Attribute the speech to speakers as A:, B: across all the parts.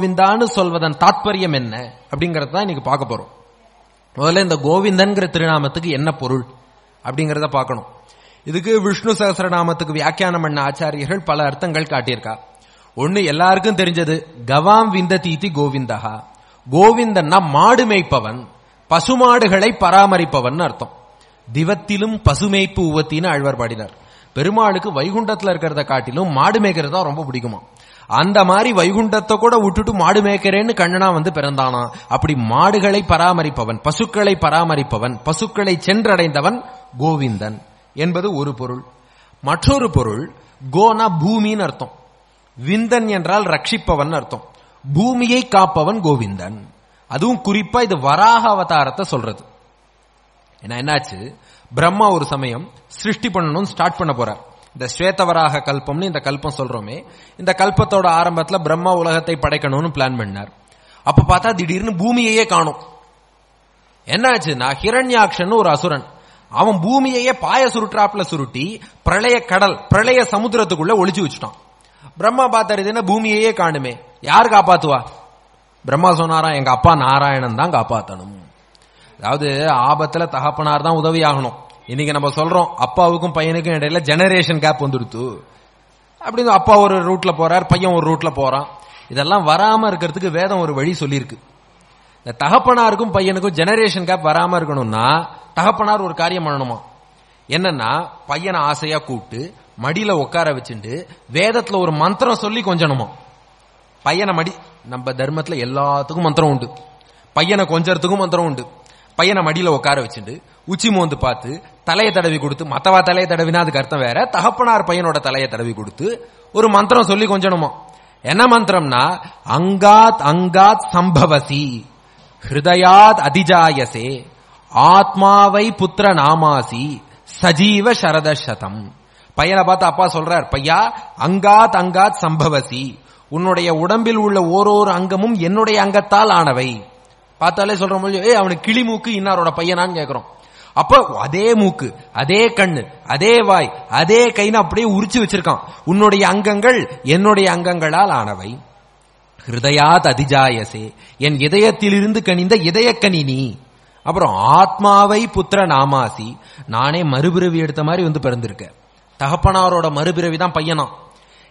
A: கோவிந்தான்னு சொல்வதன் தாத்பரியம் என்ன? அப்படிங்கறத தான் இன்னைக்கு பார்க்க போறோம். முதல்ல இந்த கோவிந்தன்கிற திருநாமத்துக்கு என்ன பொருள்? அப்படிங்கறத பார்க்கணும். இதுக்கு விஷ்ணு சகசரநாமத்துக்கு வியாக்கியானம் பண்ண ஆச்சாரியர்கள் பல அர்த்தங்கள் காட்டியிருக்கா. ஒண்ணு எல்லாருக்கும் தெரிஞ்சது கவாம் விந்த தீதி கோவிந்தகா கோவிந்தன்னா மாடு மேய்ப்பவன் பசுமாடுகளை பராமரிப்பவன் அர்த்தம். திவத்திலும் பசுமேய்ப்பு உவத்தின்னு ஆழ்வார் பாடினார். பெருமாளுக்கு வைகுண்டத்துல இருக்கிறத காட்டிலும் மாடு மேய்க்கிறது தான் ரொம்ப பிடிக்குமா அந்த மாதிரி வைகுண்டத்தை கூட விட்டுட்டு மாடு மேய்க்கிறேன்னு கண்ணனா வந்து பிறந்தானா? அப்படி மாடுகளை பராமரிப்பவன் பசுக்களை பராமரிப்பவன் பசுக்களை சென்றடைந்தவன் கோவிந்தன் என்பது ஒரு பொருள். மற்றொரு பொருள் கோனா பூமின்னு அர்த்தம். விந்தன் என்றால் ரட்சிப்பவன் அர்த்தம். பூமியை காப்பவன் கோவிந்தன். அதுவும் குறிப்பா இது வராக அவதாரத்தை சொல்றது. ஏன்னா என்னாச்சு? பிரம்மா ஒரு சமயம் சிருஷ்டி பண்ணணும்னு ஸ்டார்ட் பண்ண போறார். இந்த ஸ்வேதவராக கல்பம்னு இந்த கல்பம் சொல்றோமே இந்த கல்பத்தோட ஆரம்பத்துல பிரம்மா உலகத்தை படைக்கணும்னு பிளான் பண்ணார். அப்ப பார்த்தா திடீர்னு பூமியையே காணும். என்னாச்சுன்னா ஹிரண்யாக்ஷன் ஒரு அசுரன். அவன் பூமியையே பாய சுருட்டாப்ல சுருட்டி பிரளய கடல் பிரளய சமுத்திரத்துக்குள்ள ஒளிச்சு வச்சுட்டான். பிரம்மா பார்த்தாரு பூமியையே காணுமே. யார் காப்பாத்துவா? பிரம்மா சொன்னாரா எங்க அப்பா நாராயணன் தான் காப்பாத்தணும். அதாவது ஆபத்துல தகப்பனார் தான் உதவி ஆகணும் இன்னைக்கு நம்ம சொல்றோம் அப்பாவுக்கும் பையனுக்கும் இடையில ஜெனரேஷன் கேப் வந்துடுத்து. அப்படின்னு அப்பா ஒரு ரூட்ல போறார் பையன் ஒரு ரூட்ல போறான். இதெல்லாம் வராம இருக்கிறதுக்கு வேதம் ஒரு வழி சொல்லியிருக்கு. இந்த தகப்பனாருக்கும் பையனுக்கும் ஜெனரேஷன் கேப் வராம இருக்கணும்னா தகப்பனார் ஒரு காரியம் பண்ணணுமா? என்னன்னா பையனை ஆசையா கூப்பிட்டு மடியில உட்கார வச்சுட்டு வேதத்துல ஒரு மந்திரம் சொல்லி கொஞ்சணுமா? பையனை மடி நம்ம தர்மத்துல எல்லாத்துக்கும் மந்திரம் உண்டு. பையனை கொஞ்சத்துக்கும் மந்திரம் உண்டு. பையனை மடியில உட்கார வச்சுட்டு உச்சி மோந்து பார்த்து தலையை தடவி கொடுத்து மத்தவா தலையை தடவினா அதுக்கு அர்த்தம் வேற. தகப்பனார் பையனோட தலையை தடவி கொடுத்து ஒரு மந்திரம் சொல்லி கொஞ்சணுமா? என்ன மந்திரம்னா அங்காத் அங்காத் சம்பவசி ஹிருதயாத் அதிஜாயசே ஆத்மாவை புத்திர நாமாசி சஜீவ சரத சதம் பையனை பார்த்து அப்பா சொல்றார் பையா அங்காத் அங்காத் சம்பவசி உன்னுடைய உடம்பில் உள்ள ஓரோரு அங்கமும் என்னுடைய அங்கத்தால் ஆனவை. பார்த்தாலே சொல்ற மொழி ஏ அவனுக்கு கிளி மூக்கு இன்னாரோட பையனான்னு கேட்கிறோம் அப்ப அதே மூக்கு அதே கண்ணு அதே வாய் அதே கைன்னு அப்படியே உரிச்சு வச்சிருக்கான். உன்னுடைய அங்கங்கள் என்னுடைய அங்கங்களால் ஆனவை. ஹிருதயாத் அதிஜாயசே என் இதயத்திலிருந்து கனிந்த இதயக்கனி நீ அப்புறம் ஆத்மாவை புத்திர நாமாசி. நானே மறுபிறவி எடுத்த மாதிரி வந்து பிறந்திருக்க. தகப்பனாரோட மறுபிறவி தான் பையனாம்.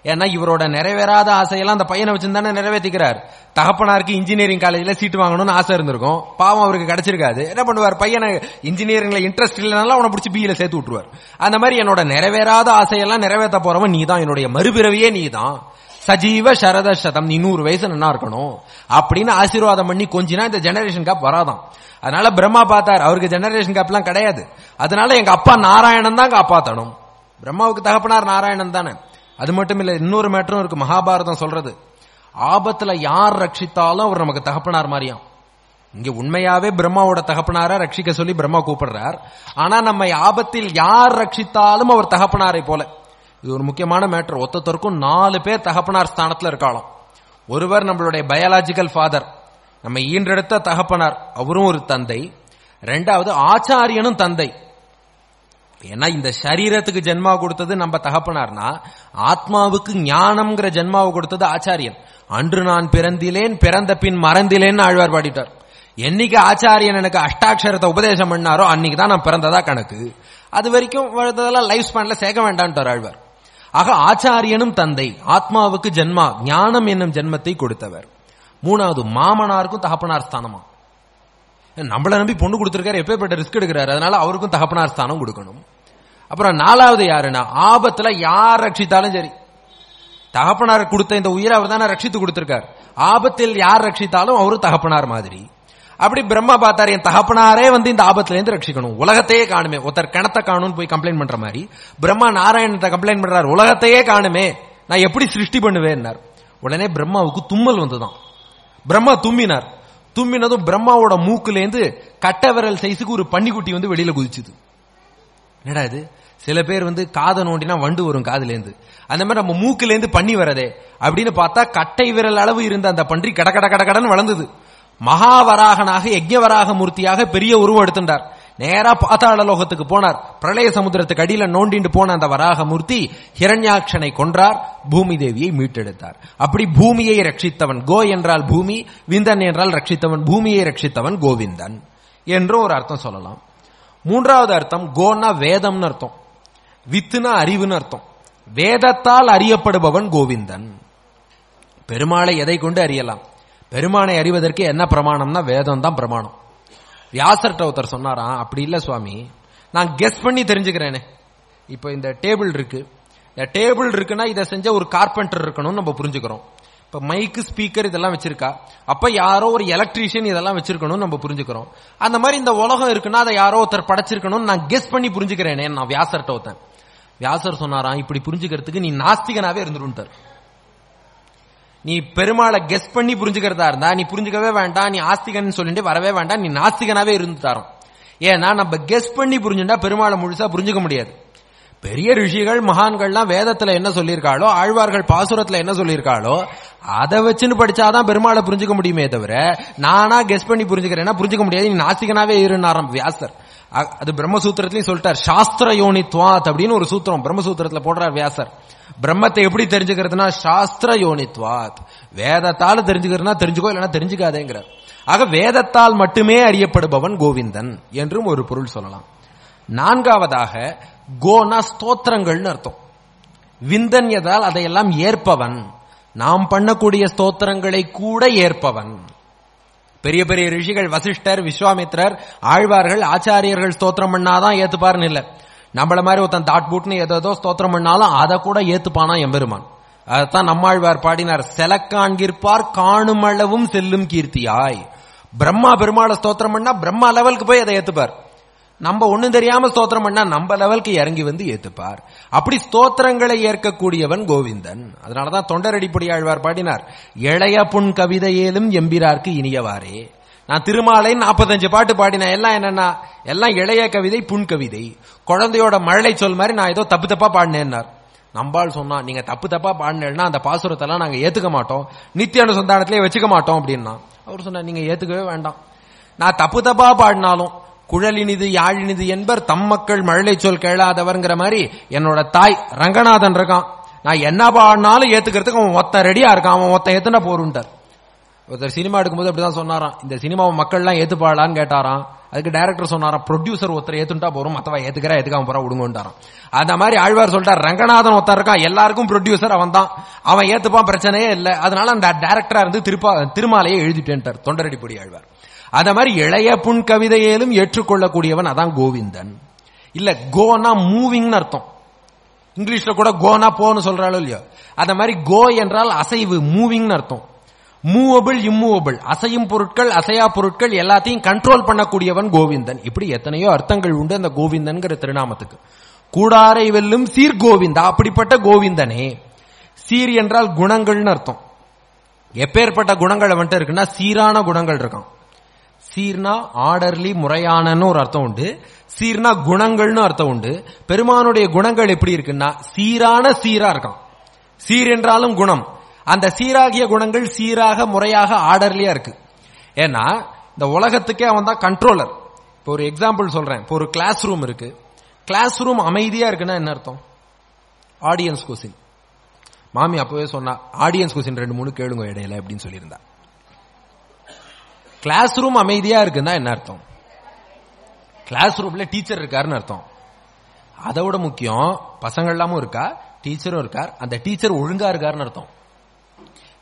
A: ஏன்னா இவரோட நிறைவேறாத ஆசையெல்லாம் அந்த பையனை வச்சிருந்தானே நிறைவேற்றிக்கிறார் தகப்பனாருக்கு இன்ஜினியரிங் காலேஜில் சீட்டு வாங்கணும்னு ஆசை இருந்திருக்கும். பாவம் அவருக்கு கிடைச்சிருக்காது. என்ன பண்ணுவார்? பையனை இன்ஜினியரிங்ல இன்ட்ரெஸ்ட் இல்லைனாலும் அவனை பிடிச்சி பியில சேர்த்து விட்டுருவார். அந்த மாதிரி என்னோட நிறைவேறாத ஆசையெல்லாம் நிறைவேற்ற போறவன் நீ தான் என்னுடைய மறுபிறவியே நீ தான் சஜீவ சரத சதம். நீ நூறு வயசு நல்லா இருக்கணும். அப்படின்னு ஆசீர்வாதம் பண்ணி கொஞ்சினா இந்த ஜெனரேஷன் கேப் வராதான் அதனால பிரம்மா பார்த்தார். அவருக்கு ஜெனரேஷன் கேப்லாம் கிடையாது. அதனால எங்க அப்பா நாராயணன் தான் காப்பாத்தணும். பிரம்மாவுக்கு தகப்பனார் நாராயணன் தானே. அது மட்டும் இல்ல இன்னொரு மேட்டரும் இருக்கு மகாபாரதம் சொல்றது. ஆபத்துல யார் ரட்சித்தாலும் அவர் நமக்கு தகப்பனார் மாதிரியாம். இங்க உண்மையாவே பிரம்மாவோட தகப்பனார ரட்சிக்க சொல்லி பிரம்மா கூப்பிடுறார். ஆனா நம்ம ஆபத்தில் யார் ரட்சித்தாலும் அவர் தகப்பனாரை போல. இது ஒரு முக்கியமான மேட்டர். ஒத்தத்தருக்கும் நாலு பேர் தகப்பனார் ஸ்தானத்துல இருக்காளாம். ஒருவர் நம்மளுடைய பயாலாஜிக்கல் ஃபாதர் நம்ம ஈன்றெடுத்த தகப்பனார். அவரும் ஒரு தந்தை. ரெண்டாவது ஆச்சாரியனும் தந்தை. ஏன்னா இந்த சரீரத்துக்கு ஜென்மா கொடுத்தது நம்ம தகப்பனார்னா ஆத்மாவுக்கு ஞானம்ங்கிற ஜென்மாவை கொடுத்தது ஆச்சாரியன். அன்று நான் பிறந்திலேன் பிறந்த பின் மறந்திலேன்னு ஆழ்வார் பாடிட்டார். என்னைக்கு ஆச்சாரியன் எனக்கு அஷ்டாட்சரத்தை உபதேசம் பண்ணாரோ அன்னைக்கு தான் நான் பிறந்ததா கணக்கு. அது வரைக்கும் வளர்த்ததெல்லாம் லைஃப் ஸ்பேன்ல சேர்க்க வேண்டான்ட்டார் ஆழ்வார். ஆக ஆச்சாரியனும் தந்தை ஆத்மாவுக்கு ஜென்மா ஞானம் என்னும் ஜென்மத்தை கொடுத்தவர். மூணாவது மாமனாருக்கும் தகப்பனார் ஸ்தானமா. நம்மளை நம்பி பொண்ணு கொடுத்திருக்காரு எப்பேற்பட்ட ரிஸ்க் எடுக்கிறாரு அதனால அவருக்கும் தகப்பனார் ஸ்தானம் கொடுக்கணும். அப்புறம் நாலாவது யாருன்னா ஆபத்துல யார் ரட்சித்தாலும் சரி. தகப்பனார் கொடுத்த இந்த உயிரை அவர் தானே ரட்சித்து கொடுத்திருக்கார். ஆபத்தில் யார் ரட்சித்தாலும் அவரு தகப்பனார் மாதிரி. அப்படி பிரம்மா பார்த்தார் என் தகப்பனாரே வந்து இந்த ஆபத்துல இருந்து ரட்சிக்கணும். உலகத்தையே காணுமே. ஒருத்தர் கிணத்த காணும்னு போய் கம்ப்ளைண்ட் பண்ற மாதிரி பிரம்மா நாராயணத்தை கம்ப்ளைண்ட் பண்றார். உலகத்தையே காணுமே. நான் எப்படி சிருஷ்டி பண்ணுவேன்னார். உடனே பிரம்மாவுக்கு தும்மல் வந்துதான் பிரம்மா தும்மினார் தும்மினதும் பிரம்மாவோட மூக்குலேருந்து கட்ட விரல் சைஸுக்கு ஒரு பன்னிக்குட்டி வந்து வெளியில குதிச்சுது. என்னடா இது? சில பேர் வந்து காதை நோண்டினா வண்டு வரும் காதுலேருந்து அந்த மாதிரி நம்ம மூக்குலேருந்து பண்ணி வரதே. அப்படின்னு பார்த்தா கட்டை விரல் அளவு இருந்த அந்த பன்றி கட கட கட கடன்னு வளர்ந்தது. மகாவராகனாக யஜ்யவராக மூர்த்தியாக பெரிய உருவம் எடுத்துட்டார். நேரா பாதாள லோகத்துக்கு போனார். பிரளய சமுத்திரத்துக்கு அடியில நோண்டிண்டு போன அந்த வராகமூர்த்தி ஹிரண்யாட்சனை கொன்றார் பூமி தேவியை மீட்டெடுத்தார். அப்படி பூமியை ரட்சித்தவன் கோ என்றால் பூமி விந்தன் என்றால் ரட்சித்தவன் பூமியை ரட்சித்தவன் கோவிந்தன் என்று ஒரு அர்த்தம் சொல்லலாம். மூன்றாவது அர்த்தம் கோன்னா வேதம்னு அர்த்தம். வித்துனா அறிவுன்னு அர்த்தம். வேதத்தால் அறியப்படுபவன் கோவிந்தன். பெருமாளை எதை கொண்டு அறியலாம்? பெருமானை அறிவதற்கு என்ன பிரமாணம்னா வேதம் தான் பிரமாணம். வியாசர்ட்ட ஒருத்தர் சொன்னாராம் அப்படி இல்லை சுவாமி நான் கெஸ் பண்ணி தெரிஞ்சுக்கிறேனே. இப்போ இந்த டேபிள் இருக்கு. இந்த டேபிள் இருக்குன்னா இதை செஞ்ச ஒரு கார்பெண்டர் இருக்கணும்னு நம்ம புரிஞ்சுக்கிறோம். இப்போ மைக்கு ஸ்பீக்கர் இதெல்லாம் வச்சிருக்கா? அப்போ யாரோ ஒரு எலக்ட்ரீஷியன் இதெல்லாம் வச்சிருக்கணும்னு நம்ம புரிஞ்சுக்கிறோம். அந்த மாதிரி இந்த உலகம் இருக்குன்னா அதை யாரோ ஒருத்தர் படைச்சிருக்கணும்னு நான் கெஸ் பண்ணி புரிஞ்சுக்கிறேனே நான் வியாசர்ட்ட ஒருத்தன். வியாசர் சொன்னாராம் இப்படி புரிஞ்சுக்கிறதுக்கு நீ நாஸ்திகனாவே இருந்துருன்ட்டார். நீ பெருமாளை கெஸ் பண்ணி புரிஞ்சுக்கிறதா இருந்தா நீ புரிஞ்சுக்கவே வேண்டாம் நீ ஆஸ்திகன் சொல்லிட்டு வரவே வேண்டாம் நீ நாஸ்திகனாவே இருந்து தரோம். ஏன்னா நம்ம கெஸ் பண்ணி புரிஞ்சுட்டா பெருமாளை முழுசா புரிஞ்சுக்க முடியாது. பெரிய ரிஷிகள் மகான்கள்லாம் வேதத்துல என்ன சொல்லியிருக்காளோ ஆழ்வார்கள் பாசுரத்துல என்ன சொல்லியிருக்காளோ அதை வச்சுன்னு படிச்சாதான் பெருமாளை புரிஞ்சுக்க முடியுமே தவிர நானா கெஸ் பண்ணி புரிஞ்சுக்கிறேன்னா புரிஞ்சுக்க முடியாது நீ நாஸ்திகனாவே இருந்தாராம் வியாசர். அது பிரம்மசூத்திரத்திலையும் சொல்லிட்டார் சாஸ்திர யோனித்வாத் அப்படின்னு ஒரு சூத்திரம் பிரம்மசூத்திரத்துல போடுறார் வியாசர். பிரம்மத்தை எப்படி தெரிஞ்சுக்கிறதுனா சாஸ்திர யோனித்வாத் வேதத்தால் தெரிஞ்சுக்கிறதுனா தெரிஞ்சுக்கோ இல்லைன்னா தெரிஞ்சுக்காதேங்கிறார். ஆக வேதத்தால் மட்டுமே அறியப்படுபவன் கோவிந்தன் என்றும் ஒரு பொருள் சொல்லலாம். நான்காவதாக கோனா ஸ்தோத்திரங்கள்னு அர்த்தம். விந்தன் எதால் அதையெல்லாம் ஏற்பவன். நாம் பண்ணக்கூடிய ஸ்தோத்திரங்களை கூட ஏற்பவன். பெரிய பெரிய ரிஷிகள் வசிஷ்டர் விஸ்வாமித்ரர் ஆழ்வார்கள் ஆச்சாரியர்கள் ஸ்தோத்திரம் பண்ணாதான் ஏத்துப்பார்னு இல்லை. நம்மள மாதிரி ஒருத்தன் தாட் பூட்னு ஏதோ ஸ்தோத்திரம் பண்ணாலும் அதை கூட ஏத்துப்பானா எம்பெருமான் அதைத்தான் நம்மாழ்வார் பாடினார் செலக்காண்கிற்பார் காணுமளவும் செல்லும் கீர்த்தியாய். பிரம்மா பெருமாளை ஸ்தோத்திரம் பண்ணா பிரம்மா லெவலுக்கு போய் அதை ஏத்துப்பார். நம்ம ஒண்ணும் தெரியாம ஸ்தோத்திரம் பண்ணா நம்ம லெவலுக்கு இறங்கி வந்து ஏத்துப்பார். அப்படி ஸ்தோத்திரங்களை ஏற்கக்கூடியவன் கோவிந்தன். அதனாலதான் தொண்டரடிப்படி ஆழ்வார் பாடினார் இளைய புன் கவிதையேலும் எம்பிரார்க்கு இனியவாறே. நான் திருமாலை 45 பாட்டு பாடினேன். எல்லாம் என்னன்னா எல்லாம் இளைய கவிதை புண் கவிதை. குழந்தையோட மழலை சொல் மாதிரி நான் ஏதோ தப்பு தப்பா பாடினேன்னார். நம்பாள் சொன்னா நீங்க தப்பு தப்பா பாடினேன்னா அந்த பாசுரத்தெல்லாம் நாங்க ஏத்துக்க மாட்டோம். நித்திய அனுசந்தானத்திலே வச்சுக்க மாட்டோம் அப்படின்னா. அவர் சொன்னார் நீங்க ஏத்துக்கவே வேண்டாம். நான் தப்பு தப்பா பாடினாலும் குழலினிது யாழினிது என்பர் தம் மக்கள் மழலை சொல் கேளாதவர்ங்கிற மாதிரி என்னோட தாய் ரங்கநாதன் இருக்கான். நான் என்ன பாடினாலும் ஏத்துக்கிறதுக்கு அவன் ஒத்த ரெடியா இருக்கான். அவன் ஒத்த ஏத்துனா போருன்ட்டார். ஒருத்தர் சினிமா எடுக்கும்போது அப்படிதான் சொன்னாராம். இந்த சினிமாவை மக்கள்லாம் ஏத்துப்பாளான்னு கேட்டாராம். அதுக்கு டைரக்டர் சொன்னாராம் ப்ரொடியூசர் ஒருத்தர் ஏத்துட்டா போறோம் மத்தவ ஏத்துக்கிறா ஏத்துக்காம போறா விடுங்கன்றாராம் அந்த மாதிரி ஆழ்வார் சொல்லிட்டார். ரங்கநாதன் ஒருத்தர் இருக்கான் எல்லாருக்கும் ப்ரொடியூசர் அவன் தான் அவன் ஏத்துப்பான் பிரச்சனையே இல்லை. அதனால அந்த டைரக்டரா இருந்து திருப்பா திருமாலையே எழுதிட்டேன்ட்டார் தொண்டரடிப்பொடி ஆழ்வார். அந்த மாதிரி இளைய புன் கவிதையிலும் ஏற்றுக்கொள்ளக்கூடியவன் அதான் கோவிந்தன். இல்ல கோனா மூவிங்னு அர்த்தம். இங்கிலீஷ்ல கூட கோனா போன்னு சொல்றாளோ இல்லையோ. அத மாதிரி கோ என்றால் அசைவு மூவிங்னு அர்த்தம். Movable immovable. அசையும் பொருட்கள் அசையா பொருட்கள் எல்லாத்தையும் கண்ட்ரோல் பண்ணக்கூடியவன் கோவிந்தன். இப்படி எத்தனையோ அர்த்தங்கள் உண்டு அந்த கோவிந்தன்கிற திருநாமத்துக்கு. கூடாரை வெல்லும் சீர் கோவிந்தா அப்படிப்பட்ட கோவிந்தனே. சீர் என்றால் குணங்கள்னு அர்த்தம். எப்பேற்பட்ட குணங்கள் வந்துட்டு இருக்குன்னா சீரான குணங்கள் இருக்கான். சீர்னா ஆர்டர்லி முறையானன்னு ஒரு அர்த்தம் உண்டு. சீர்னா குணங்கள்னு அர்த்தம் உண்டு. பெருமானுடைய குணங்கள் எப்படி இருக்குன்னா சீரான சீரா இருக்கான். சீர் என்றாலும் குணம். அந்த சீராகிய குணங்கள் சீராக முறையாக ஆர்டர்லியா இருக்கு. ஏன்னா இந்த உலகத்துக்கே அவன் தான் கண்ட்ரோலர் இப்போ ஒரு எக்ஸாம்பிள் சொல்றேன். இப்போ ஒரு கிளாஸ் ரூம் இருக்கு. கிளாஸ் ரூம் அமைதியா இருக்குன்னா என்ன அர்த்தம்? ஆடியன்ஸ் கொஸ்டின் மாமி அப்பவே சொன்னா ஆடியன்ஸ் கொஸ்டின் ரெண்டு மூணு கேளுங்க இடையில அப்படின்னு சொல்லியிருந்தா. கிளாஸ் ரூம் அமைதியா இருக்குன்னா என்ன அர்த்தம்? கிளாஸ் ரூம்ல டீச்சர் இருக்காருன்னு அர்த்தம். அதை விட முக்கியம் பசங்க எல்லாமும் இருக்கா? டீச்சரும் இருக்கார். அந்த டீச்சர் ஒழுங்கா இருக்காருன்னு அர்த்தம்.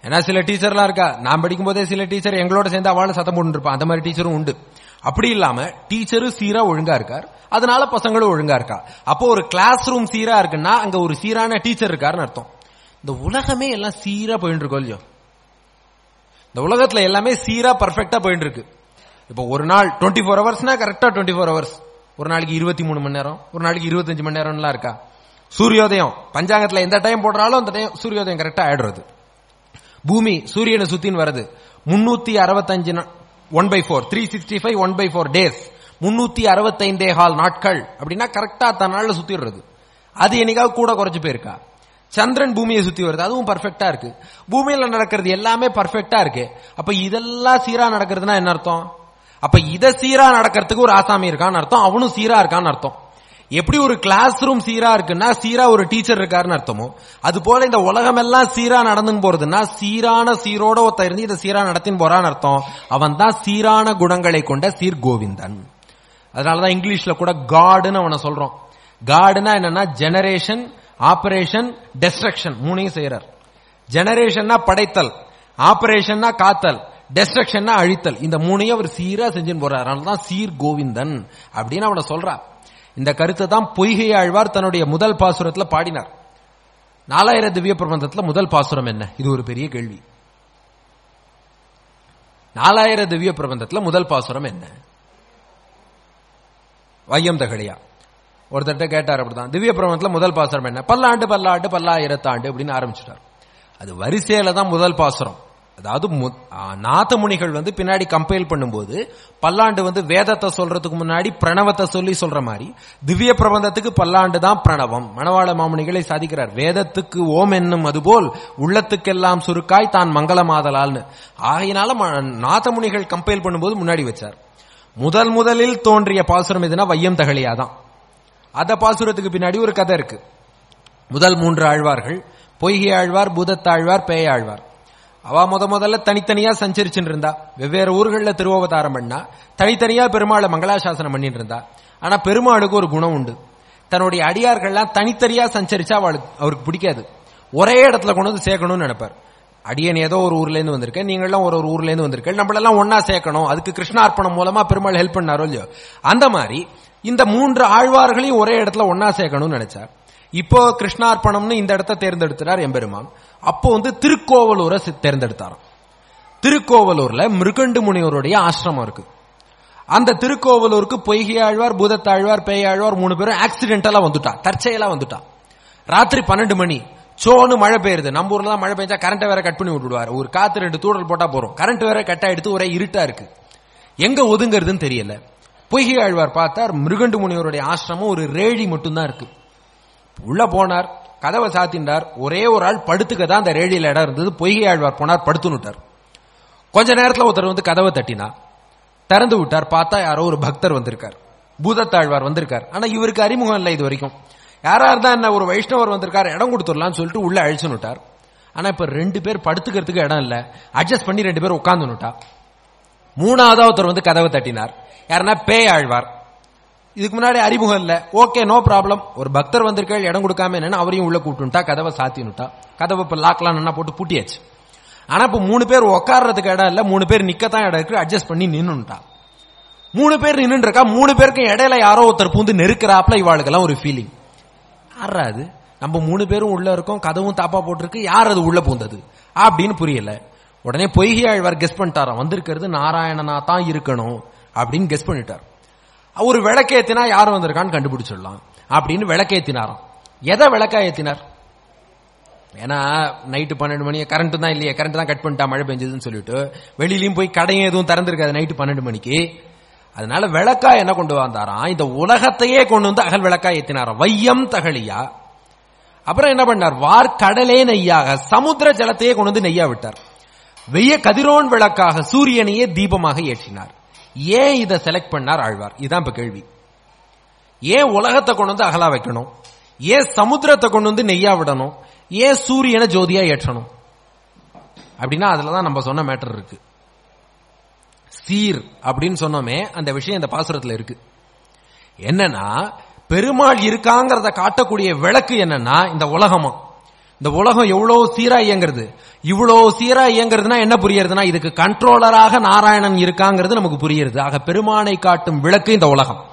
A: ஏன்னா சில டீச்சர்லாம் இருக்கா? நான் படிக்கும் போதே சில டீச்சர் எங்களோட சேர்ந்து அவளும் சத்தம் போட்டுருப்பான். அந்த மாதிரி டீச்சரும் உண்டு. அப்படி இல்லாம டீச்சரும் சீரா ஒழுங்கா இருக்கார். அதனால பசங்களும் ஒழுங்கா இருக்கா? அப்போ ஒரு கிளாஸ் ரூம் சீரா இருக்குன்னா அங்க ஒரு சீரான டீச்சர் இருக்காருன்னு அர்த்தம். இந்த உலகமே எல்லாம் சீரா போயிட்டு இருக்கோம் இல்லையோ? இந்த உலகத்துல எல்லாமே சீரா பர்ஃபெக்டா போயிட்டு இருக்கு இப்போ ஒரு நாள் டுவெண்ட்டி ஃபோர் ஹவர்ஸ்னா கரெக்டா டுவெண்ட்டி ஃபோர் ஹவர்ஸ் ஒரு நாளைக்கு இருபத்தி மூணு மணி நேரம். ஒரு நாளைக்கு இருபத்தஞ்சு மணி நேரம்லாம் இருக்கா? சூரியோதயம். பஞ்சாங்கத்துல எந்த டைம் போடுறாலும் அந்த டைம் சூரியோதயம் கரெக்டா ஆயிடுறது. பூமி சூரியனை சுத்தின்னு வருது முன்னூத்தி அறுபத்தஞ்சு one by four three sixty five one by four days முன்னூத்தி அறுபத்தைந்தே கால் நாட்கள். அப்படின்னா கரெக்டா தன் சுத்திடுறது அது என்னைக்காவது கூட குறைஞ்சு போயிருக்கா. சந்திரன் பூமியை சுத்தி வருது. அதுவும் பர்ஃபெக்டா இருக்கு. பூமியில நடக்கிறது எல்லாமே பர்ஃபெக்டா இருக்கு. அப்ப இதெல்லாம் சீரா நடக்கிறதுனா என்ன அர்த்தம்? அப்ப இத சீரா நடக்கிறதுக்கு ஒரு ஆசாமி இருக்கான்னு அர்த்தம். அவனும் சீரா இருக்கான்னு அர்த்தம். எப்படி ஒரு கிளாஸ் ரூம் சீரா இருக்குன்னா சீரா ஒரு டீச்சர் இருக்காருன்னு அர்த்தமோ? அது போல இந்த உலகம் எல்லாம் சீரா நடந்துன்னு போறதுன்னா சீரான சீரோட ஒருத்த இருந்து இதை சீரா நடத்தின்னு போறான்னு அர்த்தம். அவன் தான் சீரான குணங்களை கொண்ட சீர் கோவிந்தன். அதனாலதான் இங்கிலீஷ்ல கூட காடுன்னு அவனை சொல்றோம். காடுனா என்னன்னா ஜெனரேஷன் ஆபரேஷன் டெஸ்ட்ரக்ஷன் மூணையும் செய்யறார் ஜெனரேஷன்னா படைத்தல் ஆபரேஷன்னா காத்தல் டெஸ்ட்ரக்ஷன்னா அழித்தல். இந்த மூணையும் அவர் சீரா செஞ்சுன்னு போறார். அதனாலதான் சீர் கோவிந்தன் அப்படின்னு அவனை சொல்றான் இந்த கருத்தை தான் பொய்கை ஆழ்வார் தன்னுடைய முதல் பாசுரத்தில் பாடினார். நாலாயிர திவ்ய பிரபந்தத்தில் முதல் பாசுரம் என்ன? இது ஒரு பெரிய கேள்வி. நாலாயிர திவ்ய பிரபந்தத்தில் முதல் பாசுரம் என்ன? வையம் தகழியா ஒருத்தர்கிட்ட கேட்டார் அப்படிதான் திவ்ய பிரபந்தத்தில் முதல் பாசுரம் என்ன? பல்லாண்டு பல்லாண்டு பல்லாயிரத்தாண்டு அப்படின்னு ஆரம்பிச்சிட்டார். அது வரிசையில தான் முதல் பாசுரம். அதாவது மு- முனிகள் வந்து பின்னாடி கம்பைல் பண்ணும்போது பல்லாண்டு வந்து வேதத்தை சொல்றதுக்கு முன்னாடி பிரணவத்தை சொல்லி சொல்ற மாதிரி திவ்ய பிரபந்தத்துக்கு பல்லாண்டு தான் பிரணவம். மணவாள மாமுனிகளை சாதிக்கிறார். வேதத்துக்கு ஓம் என்னும் அதுபோல் உள்ளத்துக்கெல்லாம் சுருக்காய் தான் மங்களமாதலால்னு ஆகையினால ம- முனிகள் கம்பைல் பண்ணும்போது முன்னாடி வச்சார். முதல் முதலில் தோன்றிய பாசுரம் எதுனா வையம் தகழியாதான். அத பாசுரத்துக்கு பின்னாடி ஒரு கதை இருக்கு. முதல் மூன்று ஆழ்வார்கள் பொய்கை ஆழ்வார் பூதத்தாழ்வார் பேயாழ்வார். அவ முத முதல்ல தனித்தனியா சஞ்சரிச்சுட்டு இருந்தா. வெவ்வேறு ஊர்கள்ல திருவோவதாரம் பண்ணா. தனித்தனியா பெருமாளை மங்களாசாசனம் பண்ணிட்டு இருந்தா. ஆனா பெருமாளுக்கு ஒரு குணம் உண்டு. தன்னுடைய அடியார்கள்லாம் தனித்தனியா சஞ்சரிச்சா அவளுக்கு அவருக்கு பிடிக்காது. ஒரே இடத்துல கொண்டு வந்து சேர்க்கணும்னு நினைப்பார். அடியன் ஏதோ ஒரு ஊர்ல இருந்து வந்திருக்கேன் நீங்களாம் ஒரு ஒரு ஊர்ல இருந்து வந்திருக்கேன் நம்மளெல்லாம் ஒன்னா சேர்க்கணும். அதுக்கு கிருஷ்ணார்ப்பணம் மூலமா பெருமாள் ஹெல்ப் பண்ணாரோ இல்லையோ. அந்த மாதிரி இந்த மூன்று ஆழ்வார்களையும் ஒரே இடத்துல ஒன்னா சேர்க்கணும்னு நினைச்சார். இப்போ கிருஷ்ணார்ப்பணம்னு இந்த இடத்த தேர்ந்தெடுத்துறார் எம்பெருமான். அப்போ வந்து திருக்கோவலூரை தேர்ந்தெடுத்தாராம் திருக்கோவலூர்ல மிருகண்டு முனிவருடைய ஆசிரமம் இருக்கு. அந்த திருக்கோவலூருக்கு பொய்கை ஆழ்வார் பூதத்தாழ்வார் பேயாழ்வார் மூணு பேரும் ஆக்சிடென்டலா வந்துட்டா தற்செயலா வந்துட்டா. ராத்திரி பன்னெண்டு மணி சோன்னு மழை பெய்யுது. நம்ம ஊர்ல தான் மழை பெய்ஞ்சா கரண்ட் வேற கட் பண்ணி விட்டுடுவாரு. ஒரு காத்து ரெண்டு தூடல் போட்டா போறோம். கரண்ட் வேற கட் ஆயிடுத்து ஒரே இருட்டா இருக்கு. எங்க ஒதுங்கிறதுன்னு தெரியல. பொய்கை ஆழ்வார் பார்த்தார் மிருகண்டு முனிவருடைய ஆசிரமம் ஒரு ரேழி மட்டும்தான் இருக்கு. உள்ள போனார். கதவை சாத்தின்றார். ஒரே ஒரு ஆள் படுத்துக்க தான் அந்த ரேடியில் இடம் இருந்தது. பொய்கை ஆழ்வார் போனார் படுத்துனுட்டார் கொஞ்ச நேரத்தில் ஒருத்தர் வந்து கதவை தட்டினா திறந்து விட்டார். பார்த்தா யாரோ ஒரு பக்தர் வந்திருக்கார். பூதத்தாழ்வார் வந்திருக்கார். ஆனா இவருக்கு அறிமுகம் இல்லை இது வரைக்கும் யாரா இருந்தா என்ன ஒரு வைஷ்ணவர் வந்திருக்கார் இடம் கொடுத்துடலாம்னு சொல்லிட்டு உள்ள அழிச்சுனுட்டார் ஆனா இப்ப ரெண்டு பேர் படுத்துக்கிறதுக்கு இடம் இல்லை. அட்ஜஸ்ட் பண்ணி ரெண்டு பேர் உட்காந்துனுட்டா மூணாவதா ஒருத்தர் வந்து கதவை தட்டினார். யாருன்னா பேய் ஆழ்வார் இதுக்கு முன்னாடி அறிமுகம் இல்ல. ஓகே நோ ப்ராப்ளம் ஒரு பக்தர் வந்திருக்காள் இடம் கொடுக்காம என்னன்னு அவரையும் உள்ள கூட்டுட்டா கதவை சாத்தினுட்டா கதவை இப்ப லாக்லாம் போட்டு பூட்டியாச்சு. ஆனா இப்ப மூணு பேர் உட்கார்றதுக்கு இடம் இல்ல மூணு பேர் நிக்கத்தான் இடம் இருக்கு அட்ஜஸ்ட் பண்ணி நின்னுட்டா மூணு பேர் நின்று இருக்கா மூணு பேருக்கும் இடையில யாரோ ஒருத்தர் பூந்து நெருக்கிறாப்ல இவாளுக்கெல்லாம் ஒரு ஃபீலிங் யாரா அது? நம்ம மூணு பேரும் உள்ள இருக்கோம் கதவும் தாப்பா போட்டிருக்கு யார் அது உள்ள பூந்தது? அப்படின்னு புரியல. உடனே பொய்கி ஆழ்வார் கெஸ் பண்ணிட்டாராம் வந்திருக்கிறது நாராயணனா தான் இருக்கணும் அப்படின்னு கெஸ் பண்ணிட்டார். ஒரு விளக்கேத்தினா யார் வந்திருக்கான்னு கண்டுபிடிச்சிடலாம். அப்படின்னு விளக்கேத்தினாராம். எதை விளக்கா ஏத்தினார்? ஏன்னா நைட்டு பன்னெண்டு மணி கரண்ட் தான் இல்லையே கரண்ட் தான் கட் பண்ணிட்டா மழை பெஞ்சதுன்னு சொல்லிட்டு வெளியிலயும் போய் கடையும் எதுவும் திறந்திருக்காது நைட்டு பன்னெண்டு மணிக்கு. அதனால விளக்கா என்ன கொண்டு வந்தாராம்? இந்த உலகத்தையே கொண்டு வந்து அகல் விளக்கா ஏத்தினாராம். வையம் தகழியா. அப்புறம் என்ன பண்ணார்? வார்க்கடலே நெய்யாக சமுத்திர ஜலத்தையே கொண்டு வந்து நெய்யா விட்டார். வெய்ய கதிரோன் விளக்காக சூரியனையே தீபமாக ஏற்றினார். ஏன் இதை செலக்ட் பண்ணார் ஆழ்வார்? இதான் இப்ப கேள்வி. ஏன் உலகத்தை கொண்டு வந்து அகலா வைக்கணும்? ஏன் சமுத்திரத்தை கொண்டு வந்து நெய்யா விடணும்? ஏன் சூரியனை ஜோதியா ஏற்றணும்? அப்படின்னா அதுலதான் நம்ம சொன்ன மேட்டர் இருக்கு. சீர் அப்படின்னு சொன்னோமே அந்த விஷயம் இந்த பாசுரத்தில் இருக்கு. என்னன்னா பெருமாள் இருக்காங்கிறத காட்டக்கூடிய விளக்கு என்னன்னா இந்த உலகமா? இந்த உலகம் எவ்வளவு சீரா இயங்குறது? இவ்வளவு சீரா இயங்குறதுனா என்ன புரியுறதுன்னா இதுக்கு கண்ட்ரோலராக நாராயணன் இருக்காங்கிறது நமக்கு புரியுது ஆக பெருமானை காட்டும் விளக்கு இந்த உலகம்.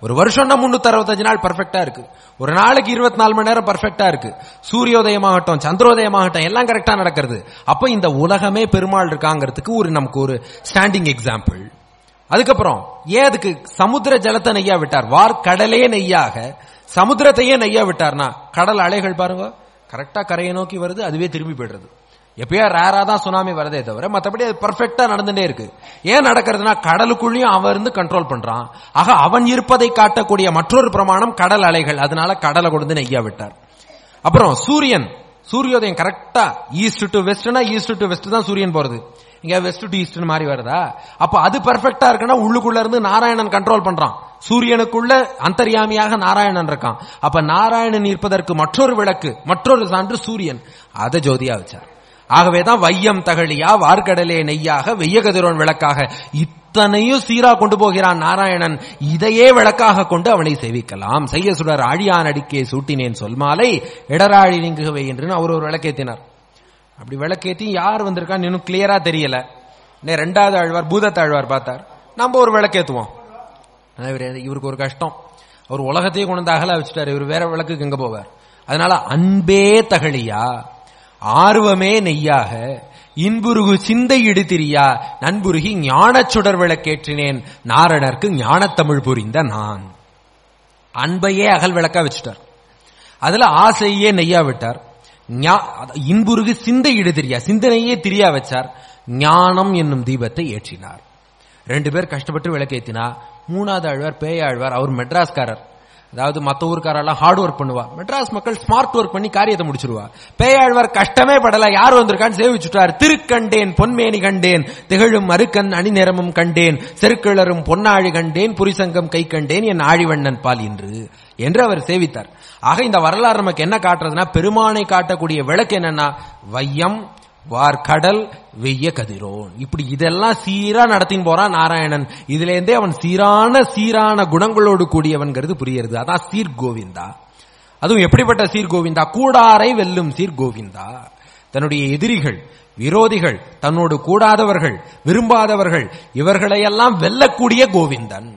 A: ஒரு வருஷம்னா முன்னூத்தி அறுபத்தஞ்சு நாள் பர்ஃபெக்டா இருக்கு. ஒரு நாளைக்கு இருபத்தி நாலு மணி நேரம் பர்ஃபெக்டா இருக்கு. சூரியோதயமாகட்டும் சந்திரோதயமாகட்டும் எல்லாம் கரெக்டா நடக்கிறது. அப்ப இந்த உலகமே பெருமாள் இருக்காங்கிறதுக்கு ஒரு நமக்கு ஒரு ஸ்டாண்டிங் எக்ஸாம்பிள் அதுக்கப்புறம் ஏன் அதுக்கு சமுத்திர ஜலத்தை நெய்யா விட்டார்? வார் கடலே நெய்யாக சமுத்திரத்தையே நெய்யா விட்டார்னா கடல் அலைகள் பாருங்க. கரெக்டாக கரையை நோக்கி வருது அதுவே திரும்பி போயிடுறது. எப்பயோ ரேரா தான் சுனாமி வரதே தவிர மற்றபடி அது பர்ஃபெக்டா நடந்துட்டே இருக்கு. ஏன் நடக்கிறதுனா கடலுக்குள்ளேயும் அவன் இருந்து கண்ட்ரோல் பண்றான். ஆக அவன் இருப்பதை காட்டக்கூடிய மற்றொரு பிரமாணம் கடல் அலைகள். அதனால கடலை கொண்டு நெய்யா விட்டார். அப்புறம் சூரியன். சூரியோதயம் கரெக்டா ஈஸ்ட் டு வெஸ்ட்னா ஈஸ்ட் டு வெஸ்ட் தான் சூரியன் போறது. இங்க வெஸ்ட் டு ஈஸ்ட் மாதிரி வருதா? அப்ப அது பெர்ஃபெக்டா இருக்குன்னா உள்ளுக்குள்ள இருந்து நாராயணன் கண்ட்ரோல் பண்றான். சூரியனுக்குள்ள அந்தர்யாமியாக நாராயணன் இருக்கான். அப்ப நாராயணன் இருப்பதற்கு மற்றொரு விளக்கு மற்றொரு சான்று சூரியன். அதை ஜோதியா வச்சார். ஆகவேதான் வையம் தகழியா வார்கடலே நெய்யாக வெய்யகதிரோன் விளக்காக இத்தனையும் சீரா கொண்டு போகிறான் நாராயணன். இதையே விளக்காக கொண்டு அவனை சேவிக்கலாம். செய்ய சுடர் ஆழியான் அடிக்கே சூட்டினேன் சொல்மாலை இடராழி நீங்குகவை என்று அவர் ஒரு விளக்கேத்தினார். அப்படி விளக்கேற்றியும் யார் வந்திருக்கான்னு இன்னும் கிளியரா தெரியல. இன்னும் ரெண்டாவது ஆழ்வார் பூதத்தாழ்வார் பார்த்தார். நம்ம ஒரு விளக்கேத்துவோம். இவருக்கு ஒரு கஷ்டம். அவர் உலகத்தையும் கொண்டு வந்து அகல இவர் வேற விளக்குக்கு எங்க போவார்? அதனால அன்பே தகழியா ஆர்வமே நெய்யாக இன்புருகு சிந்தை இடுத்திரியா நண்புருகி ஞானச் சுடர் விளக்கேற்றினேன் நாரணர்க்கு ஞானத்தமிழ் புரிந்த நான். அன்பையே அகல் விளக்கா வச்சுட்டார். அதுல ஆசையே நெய்யா விட்டார். இன்புருகு சிந்தை இடுதிரியா சிந்தனையே திரியா வச்சார். ஞானம் என்னும் தீபத்தை ஏற்றினார். ரெண்டு பேர் கஷ்டப்பட்டு விளக்கேத்தினா மூணாவது ஆழ்வார் பேயாழ்வார் அவர் மெட்ராஸ்காரர். அதாவது மற்ற ஊருக்காரெல்லாம் ஹார்ட் ஒர்க் பண்ணுவா. மெட்ராஸ் மக்கள் ஸ்மார்ட் ஒர்க் பண்ணி காரியத்தை முடிச்சிருவா. பேயாழ்வார் கஷ்டமே படல. யார் வந்திருக்கான்னு சேவிச்சுட்டார். திருக்கண்டேன் பொன்மேனி கண்டேன். திகழும் மறுக்கண் அணிநேரமும் கண்டேன். செருக்கிளரும் பொன்னாழி கண்டேன். புரிசங்கம் கை கண்டேன். என் ஆழிவண்ணன் பால் என்று என்று அவர் சேவித்தார். ஆக இந்த வரலாறு நமக்கு என்ன காட்டுறதுன்னா பெருமானை காட்டக்கூடிய விளக்கு என்னன்னா வையம் வார்கடல் வெய்ய கதிரோன். இப்படி இதெல்லாம் சீரா நடத்தின்னு போறான் நாராயணன். இதுல இருந்தே அவன் சீரான சீரான குணங்களோடு கூடியவன்கிறது புரியறது. அதான் சீர் கோவிந்தா. அதுவும் எப்படிப்பட்ட சீர் கோவிந்தா? கூடாரை வெல்லும் சீர் கோவிந்தா. தன்னுடைய எதிரிகள் விரோதிகள் தன்னோடு கூடாதவர்கள் விரும்பாதவர்கள் இவர்களையெல்லாம் வெல்லக்கூடிய கோவிந்தன்.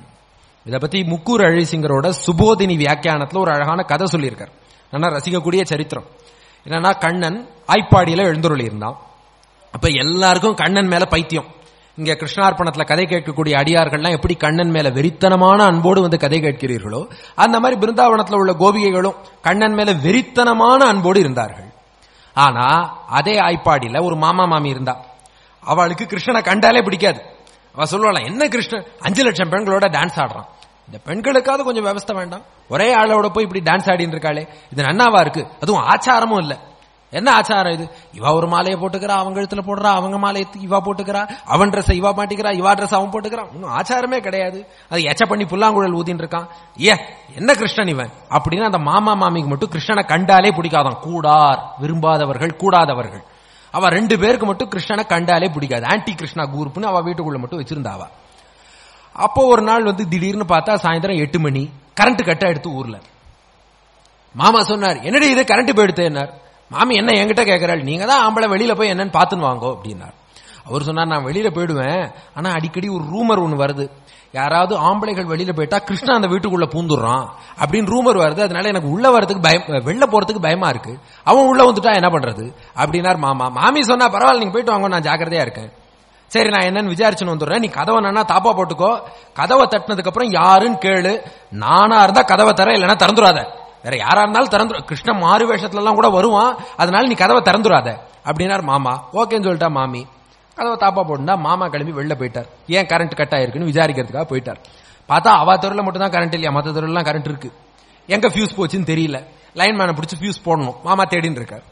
A: இதை பத்தி முக்கூர் அழிசிங்கரோட சுபோதினி வியாக்கியானத்துல ஒரு அழகான கதை சொல்லியிருக்கார். நல்லா ரசிக்கக்கூடிய சரித்திரம். என்னன்னா கண்ணன் ஆய்ப்பாடியில எழுந்துருளி இருந்தான் அப்ப எல்லாருக்கும் கண்ணன் மேல பைத்தியம். இங்க கிருஷ்ணார்ப்பணத்துல கதை கேட்கக்கூடிய அடியார்கள்லாம் எப்படி கண்ணன் மேல வெறித்தனமான அன்போடு வந்து கதை கேட்கிறீர்களோ அந்த மாதிரி பிருந்தாவனத்துல உள்ள கோபிகைகளும் கண்ணன் மேல வெறித்தனமான அன்போடு இருந்தார்கள். ஆனா அதே ஆய்ப்பாடியில ஒரு மாமா மாமி இருந்தா. அவளுக்கு கிருஷ்ணனை கண்டாலே பிடிக்காது. அவ சொல்லுவாள் என்ன கிருஷ்ணன்? அஞ்சு லட்சம் பெண்களோட டான்ஸ் ஆடுறான். இந்த பெண்களுக்காவது கொஞ்சம் விவஸ்தை வேண்டாம். ஒரே ஆளோட போய் இப்படி டான்ஸ் ஆடின்னு இருக்காளே. இது நன்னாவா இருக்கு? அதுவும் ஆச்சாரமும் இல்லை. என்ன ஆச்சாரம் இது? இவா ஒரு மாலையை போட்டுக்கிறா அவங்க எழுத்துல போடுறா அவங்க மாலையை இவா போட்டுக்கிறா அவன் ட்ரெஸ் இவா மாட்டிக்கிறா இவா ட்ரெஸ் அவன் போட்டுக்கிறான் இன்னும் ஆச்சாரமே கிடையாது. அது எச்ச பண்ணி புல்லாங்குழல் ஊதின்னு இருக்கான். ஏ என்ன கிருஷ்ணன் இவன்? அப்படின்னு அந்த மாமா மாமிக்கு மட்டும் கிருஷ்ணனை கண்டாலே பிடிக்காதான். கூடார் விரும்பாதவர்கள் கூடாதவர்கள். அவ ரெண்டு பேருக்கு மட்டும் கிருஷ்ணனை கண்டாலே பிடிக்காது. ஆன்டி கிருஷ்ணா குரூப்னு அவ வீட்டுக்குள்ள மட்டும் வச்சிருந்தாவா அப்போ ஒரு நாள் வந்து திடீர்னு பார்த்தா சாயந்தரம் எட்டு மணி கரண்ட் கட்ட எடுத்து ஊர்ல. மாமா சொன்னார் என்னடி இது கரண்ட் போயிடுத்தேன்னார் மாமி என்ன என்கிட்ட கேட்கிறாள் நீங்க தான் ஆம்பளை வெளியில போய் என்னன்னு பாத்துன்னு வாங்கோ அப்படின்னார். அவர் சொன்னார் நான் வெளியில போயிடுவேன். ஆனா அடிக்கடி ஒரு ரூமர் ஒண்ணு வருது. யாராவது ஆம்பளைகள் வெளியில போயிட்டா கிருஷ்ணா அந்த வீட்டுக்குள்ள பூந்துடுறான் அப்படின்னு ரூமர் வருது. அதனால எனக்கு உள்ள வரதுக்கு பயம் வெளில போறதுக்கு பயமா இருக்கு. அவன் உள்ள வந்துட்டா என்ன பண்றது? அப்படின்னார் மாமா. மாமி சொன்னா பரவாயில்ல நீங்க போயிட்டு வாங்க நான் ஜாக்கிரதையா இருக்கேன். சரி நான் என்னன்னு விசாரிச்சுன்னு வந்துடுறேன். நீ கதவை நானா தாப்பா போட்டுக்கோ. கதவை தட்டினதுக்கு அப்புறம் யாருன்னு கேளு. நானா இருந்தா கதவை தர இல்லைன்னா திறந்துடாத. வேற யாரா இருந்தாலும் திறந்து கிருஷ்ண மாறு வேஷத்துல எல்லாம் கூட வருவான். அதனால நீ கதவை திறந்துடாத. அப்படின்னாரு மாமா. ஓகேன்னு சொல்லிட்டா மாமி. கதவை தாப்பா போட்டுனா மாமா கிளம்பி வெளில போயிட்டார். ஏன் கரண்ட் கட் ஆயிருக்குன்னு விசாரிக்கிறதுக்காக போயிட்டார். பார்த்தா அவா தெருவில் மட்டும் தான் கரண்ட் இல்லையா? மற்ற தெருலாம் கரண்ட் இருக்கு. எங்க ஃபியூஸ் போச்சுன்னு தெரியல. லைன் மேனை பிடிச்சி ஃபியூஸ் போடணும். மாமா தேடின்னு இருக்கார்.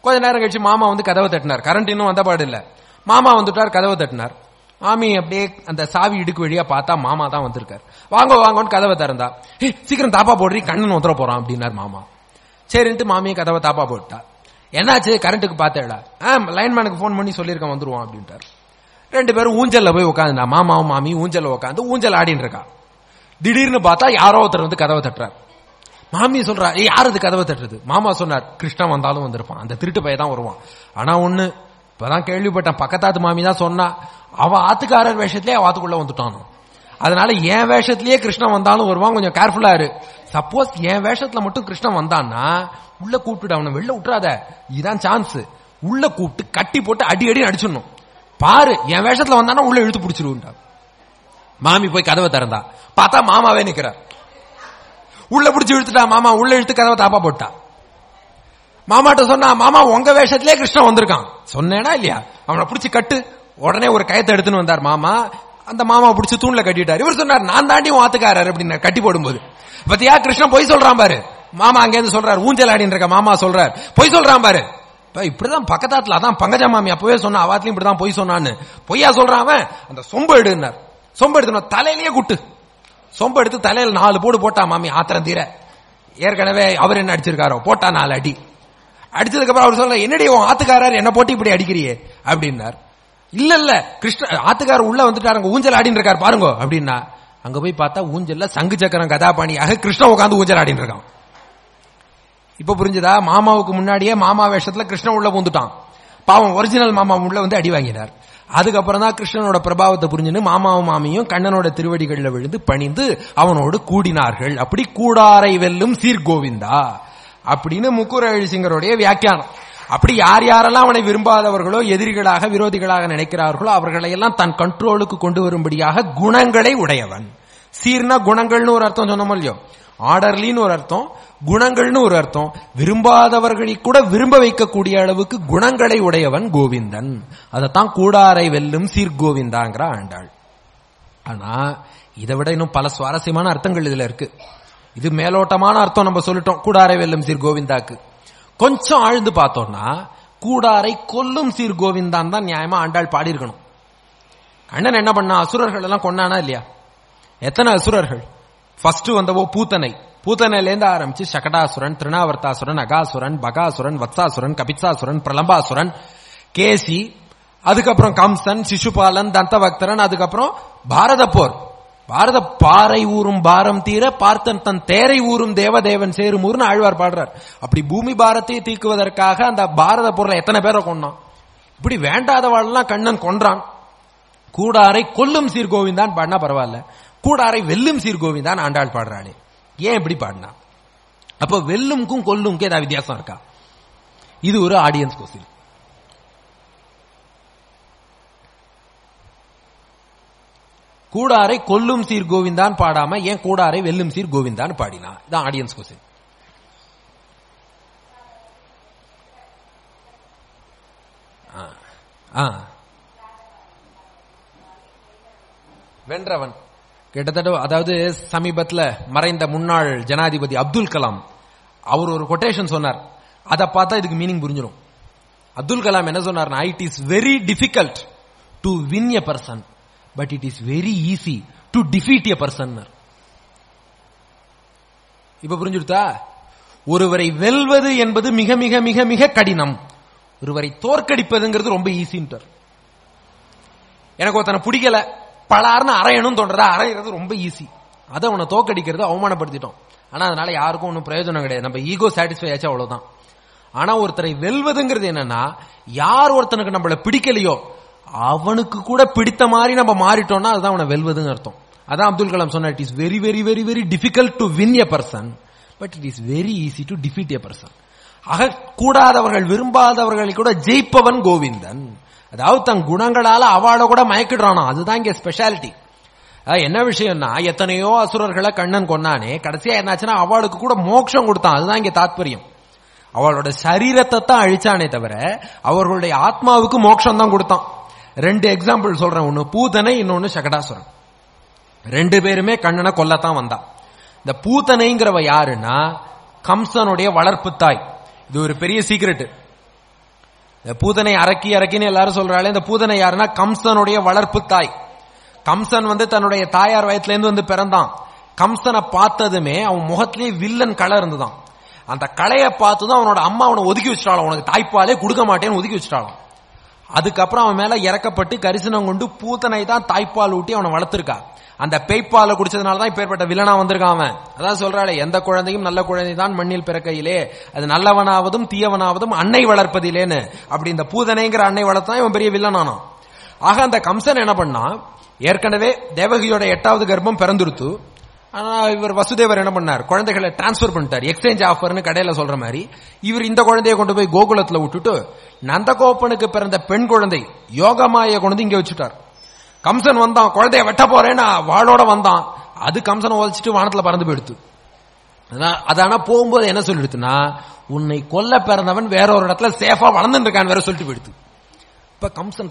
A: கொஞ்ச நேரம் கழிச்சு மாமா வந்து கதவை தட்டினார். கரண்ட் இன்னும் வந்த பாடு இல்லை. மாமா வந்துட்டார் கதவை தட்டினார். மாமி அப்படியே அந்த சாவி இடுக்கு வழியா பார்த்தா மாமா தான் வந்திருக்கார். வாங்க வாங்கன்னு கதவை திறந்தா. சீக்கிரம் தாப்பா போடுறீ கண்ணன் உத்தர போறான் அப்படின்னார் மாமா. சரின்ட்டு மாமியை கதவை தாப்பா போட்டா என்னாச்சு கரண்ட்டுக்கு பார்த்தேடா. ஆ லைன்மேனுக்கு ஃபோன் பண்ணி சொல்லியிருக்கேன் வந்துருவான் அப்படின்ட்டார். ரெண்டு பேரும் ஊஞ்சல்ல போய் உட்காந்துடா மாமாவும் மாமி ஊஞ்சல்ல உட்காந்து ஊஞ்சல் ஆடின்னு இருக்கா. திடீர்னு பார்த்தா யாரோ ஒருத்தர் வந்து கதவை தட்டுறார். மாமி சொல்றா யார் அது கதவை தட்டுறது? மாமா சொன்னார் கிருஷ்ணன் வந்தாலும் வந்திருப்பான். அந்த திருட்டு பையன் தான் வருவான். ஆனா ஒன்னு இப்பதான் கேள்விப்பட்டேன். பக்கத்தாத்து மாமி தான் சொன்னா அவன் ஆத்துக்காரர் வேஷத்திலே அவ ஆத்துக்குள்ள வந்துட்டானோ? அதனால என் வேஷத்திலேயே கிருஷ்ணன் வந்தாலும் வருவான் கொஞ்சம் கேர்ஃபுல்லா இரு. சப்போஸ் என் வேஷத்துல மட்டும் கிருஷ்ணன் வந்தான்னா உள்ள கூப்பிட்டு அவனை வெளில விட்டுறாத. இதுதான் சான்ஸ் உள்ள கூப்பிட்டு கட்டி போட்டு அடி அடி அடிச்சிடணும். பாரு என் வேஷத்துல வந்தானா உள்ள இழுத்து பிடிச்சிருவா மாமி போய் கதவை திறந்தா. பார்த்தா மாமாவே நிக்கிறார். உள்ள பிடிச்சி இழுத்துட்டா மாமா உள்ள இழுத்து கதவை தாப்பா போட்டா. மாமாட்ட சொன்னா மாமா உங்க வேஷத்திலே கிருஷ்ணன் வந்திருக்கான். சொன்னேனா இல்லையா? அவனை பிடிச்சி கட்டு உடனே ஒரு கயத்தை எடுத்துன்னு வந்தார் மாமா. அந்த மாமா பிடிச்சி தூண்ல கட்டிட்டார். இவர் சொன்னார் நான் தாண்டி வாத்துக்காரர் அப்படின்னு கட்டி போடும்போது. பத்தியா கிருஷ்ணன் பொய் சொல்றான் பாரு. மாமா அங்கேருந்து சொல்றாரு ஊஞ்சல் ஆடின்னு இருக்க மாமா சொல்றாரு. பொய் சொல்றான் பாரு. இப்படிதான் பக்கத்தாத்துல அதான் பங்கஜ மாமி அப்பவே சொன்ன அவாத்திலையும் இப்படிதான் பொய் சொன்னான்னு. பொய்யா சொல்றான் அவன். அந்த சொம்பு எடுனார் சொம்பு எடுத்து தலையிலேயே குட்டு. சொம்பு எடுத்து தலையில நாலு போடு போட்டா மாமி ஆத்திரம் தீர. ஏற்கனவே அவர் என்ன அடிச்சிருக்காரோ போட்டா நாலு அடி. அடிச்சதுக்கப்புறம் அவர் சொல்ற என்னடி உன் ஆத்துக்காரர்? என்ன போட்டு இப்படி அடிக்கிறியே? அப்படின்னார். இல்ல இல்ல கிருஷ்ண ஆத்துக்காரர் உள்ள வந்துட்டாருங்க ஊஞ்சல் ஆடின்னு இருக்காரு பாருங்க அப்படின்னா அங்க போய் பார்த்தா ஊஞ்சல்ல சங்கு சக்கரம் கதாபாணியாக கிருஷ்ணன் உட்காந்து ஊஞ்சல் ஆடின்னு இருக்கான். இப்ப புரிஞ்சுதா? மாமாவுக்கு முன்னாடியே மாமா வேஷத்துல கிருஷ்ணன் உள்ள பூந்துட்டான். பாவம் ஒரிஜினல் மாமா உள்ள வந்து அடி வாங்கினார். அதுக்கப்புறம் தான் கிருஷ்ணனோட பிரபாவத்தை புரிஞ்சுன்னு மாமாவும் மாமியும் கண்ணனோட திருவடிகளில் விழுந்து பணிந்து அவனோடு கூடினார்கள். அப்படி கூடாரை வெல்லும் சீர்கோவிந்தா. அப்படின்னு முக்குர எழுசிங்கருடைய வியாக்கியானம். அப்படி யார் யாரெல்லாம் அவனை விரும்பாதவர்களோ எதிரிகளாக விரோதிகளாக நினைக்கிறார்களோ அவர்களை எல்லாம் தன் கண்ட்ரோலுக்கு கொண்டு வரும்படியாக குணங்களை உடையவன். சீர்னா குணங்கள்னு ஒரு அர்த்தம் சொன்னோம் இல்லையோ? ஆர்டர்லின்னு ஒரு அர்த்தம் குணங்கள்னு ஒரு அர்த்தம். விரும்பாதவர்களை கூட விரும்ப வைக்கக்கூடிய அளவுக்கு குணங்களை உடையவன் கோவிந்தன். அதைத்தான் கூடாரை வெல்லும் சீர்கோவிந்தாங்கிற ஆண்டாள். ஆனா இதை விட இன்னும் பல சுவாரஸ்யமான அர்த்தங்கள் இதுல இருக்கு. இது மேலோட்டமான அர்த்தம் நம்ம சொல்லிட்டோம். கூடாரை வெல்லும் சீர் கோவிந்தாக்கு. கொஞ்சம் ஆழ்ந்து பார்த்தோம்னா கூடாரை கொல்லும் சீர் கோவிந்தான் தான் நியாயமா ஆண்டாள் பாடியிருக்கணும். கண்ணன் என்ன பண்ணா அசுரர்கள் எல்லாம் கொண்டானா இல்லையா? எத்தனை அசுரர்கள்? ஃபர்ஸ்ட் வந்தவோ பூத்தனை. பூத்தனையிலேருந்து ஆரம்பிச்சு சகடாசுரன் திருணாவர்த்தாசுரன் அகாசுரன் பகாசுரன் வத்சாசுரன் கபித்சாசுரன் பிரலம்பாசுரன் கேசி அதுக்கப்புறம் கம்சன் சிசுபாலன் தந்தபக்தரன் அதுக்கப்புறம் பாரத போர் பாரத பாறை ஊறும் பாரம் தீர பார்த்தன் தன் தேரை ஊரும் தேவதேவன் சேரும் ஊர்னு ஆழ்வார் பாடுறார். அப்படி பூமி பாரத்தை தீக்குவதற்காக அந்த பாரத பொருளை எத்தனை பேரை கொண்டான் இப்படி வேண்டாதவாள்லாம் கண்ணன் கொன்றான். கூடாரை கொல்லும் சீர்கோவிந்தான் பாடினா பரவாயில்ல. கூடாரை வெல்லும் சீர்கோவிந்தான் ஆண்டாள் பாடுறாளே. ஏன் இப்படி பாடினா அப்ப வெல்லும்க்கும் கொல்லும்க்கும் ஏதாவது வித்தியாசம் இருக்கா? இது ஒரு ஆடியன்ஸ் கொஸ்டின் கூடாரை கொல்லும் சீர் கோவிந்தான் பாடாம ஏன் கூடாரை வெல்லும் சீர் கோவிந்தான் பாடினா? இதான் ஆடியன்ஸ் கொஸ்டின் வென்றவன். கிட்டத்தட்ட அதாவது சமீபத்தில் மறைந்த முன்னாள் ஜனாதிபதி அப்துல் கலாம் அவர் ஒரு கொட்டேஷன் சொன்னார். அதை பார்த்தா இதுக்கு மீனிங் புரிஞ்சிடும் அப்துல் கலாம் என்ன சொன்னார்னா it is very difficult to win a person but it is very easy to defeat a person இப்ப புரிஞ்சுடுதா? ஒருவரை வெல்வது என்பது மிக மிக மிக மிக கடினம். ஒருவரை தோற்கடிப்பதுங்கிறது ரொம்ப ஈஸின்ட்டார் எனக்கு ஒருத்தனை பிடிக்கல. பலார்னு அரையணும் தோன்றதா? அரைகிறது ரொம்ப ஈஸி அதை அவனை தோக்கடிக்கிறது அவமானப்படுத்திட்டோம். ஆனா அதனால யாருக்கும் ஒன்றும் பிரயோஜனம் கிடையாது. நம்ம ஈகோ சாட்டிஸ்ஃபை ஆச்சு அவ்வளவுதான். ஆனா ஒருத்தரை வெல்வதுங்கிறது என்னன்னா யார் ஒருத்தனுக்கு நம்மள பிடிக்கலையோ அவனுக்கு கூட பிடித்த மாதிரி நம்ம மாறிட்டோம்னா அதுதான் அவனை வெல்வதுன்னு அர்த்தம். அதான் அப்துல் கலாம் சொன்ன it is very very very very difficult to win a person but it is very easy to defeat a person ஆக கூடாதவர்கள் விரும்பாதவர்களை கூட ஜெயிப்பவன் கோவிந்தன். அதாவது தன் குணங்களால அவளை கூட மயக்கிடுறானோ அதுதான் இங்க ஸ்பெஷாலிட்டி என்ன விஷயம்னா எத்தனையோ அசுரர்களை கண்ணன் கொன்னானே கடைசியா என்னாச்சுன்னா அவளுக்கு கூட மோட்சம் கொடுத்தான். அதுதான் இங்க தாத்பரியம். அவளோட சரீரத்தை தான் அழிச்சானே தவிர அவர்களுடைய ஆத்மாவுக்கு மோட்சம் தான் கொடுத்தான். ரெண்டு எக்ஸாம்பிள் சொல்றேன் ஒன்னு பூதனை இன்னொன்னு சகடாசுரன். ரெண்டு பேருமே கண்ணனை கொல்லத்தான் வந்தான். இந்த பூத்தனைங்கிறவ யாருன்னா கம்சனுடைய வளர்ப்பு தாய். இது ஒரு பெரிய சீக்ரெட் இந்த பூதனை அரக்கி அரக்கின்னு எல்லாரும் சொல்றாளே இந்த பூதனை யாருன்னா கம்சனுடைய வளர்ப்பு தாய். கம்சன் வந்து தன்னுடைய தாயார் வயத்துல இருந்து வந்து பிறந்தான். கம்சனை பார்த்ததுமே அவன் முகத்திலேயே வில்லன் களை இருந்துதான். அந்த களையை பார்த்ததும் அவனோட அம்மா அவனை ஒதுக்கி வச்சிட்டாலும் உனக்கு தாய்ப்பாலே கொடுக்க மாட்டேன்னு ஒதுக்கி வச்சிட்டாலும் அதுக்கப்புறம் அவன் மேல இறக்கப்பட்டு கரிசனம் கொண்டு பூத்தனை தான் தாய்ப்பால் ஊட்டி அவனை வளர்த்திருக்கா. அந்த பேய்ப்பால குடிச்சதுனால தான் இப்பேற்பட்ட வில்லனா வந்திருக்கான் அவன். அதான் சொல்றாளே எந்த குழந்தையும் நல்ல குழந்தை தான் மண்ணில் பிறக்கையிலே. அது நல்லவனாவதும் தீயவனாவதும் அன்னை வளர்ப்பதிலேன்னு. அப்படி இந்த பூதனைங்கிற அன்னை வளர்த்தான் இவன் பெரிய வில்லனானான் ஆக அந்த கம்சன் என்ன பண்ணா ஏற்கனவே தேவகியோட எட்டாவது கர்ப்பம் பிறந்துருத்து. ஆனா இவர் வசுதேவர் என்ன பண்ணார்? குழந்தைகளை டிரான்ஸ்பர் பண்ணிட்டார். எக்ஸ்சேஞ்ச் ஆஃபர்னு கடையில சொல்ற மாதிரி. இவர் இந்த குழந்தைய கொண்டு போய் கோகுலத்துல விட்டுட்டு நந்தகோப்பனுக்கு பிறந்த பெண் குழந்தை யோகமாய கொண்டு இங்க வச்சுட்டார். கம்சன் வந்தான் குழந்தைய வெட்ட போறேன்னு வாழோட வந்தான். அது கம்சனை உதச்சிட்டு வானத்துல பறந்து போயிடுத்து. அதான போகும்போது என்ன சொல்லிடுத்துன்னா உன்னை கொல்ல பிறந்தவன் வேற ஒரு இடத்துல சேஃபா வளர்ந்துட்டு இருக்கான் வேற சொல்லிட்டு போயிடுத்து. இப்ப கம்சன்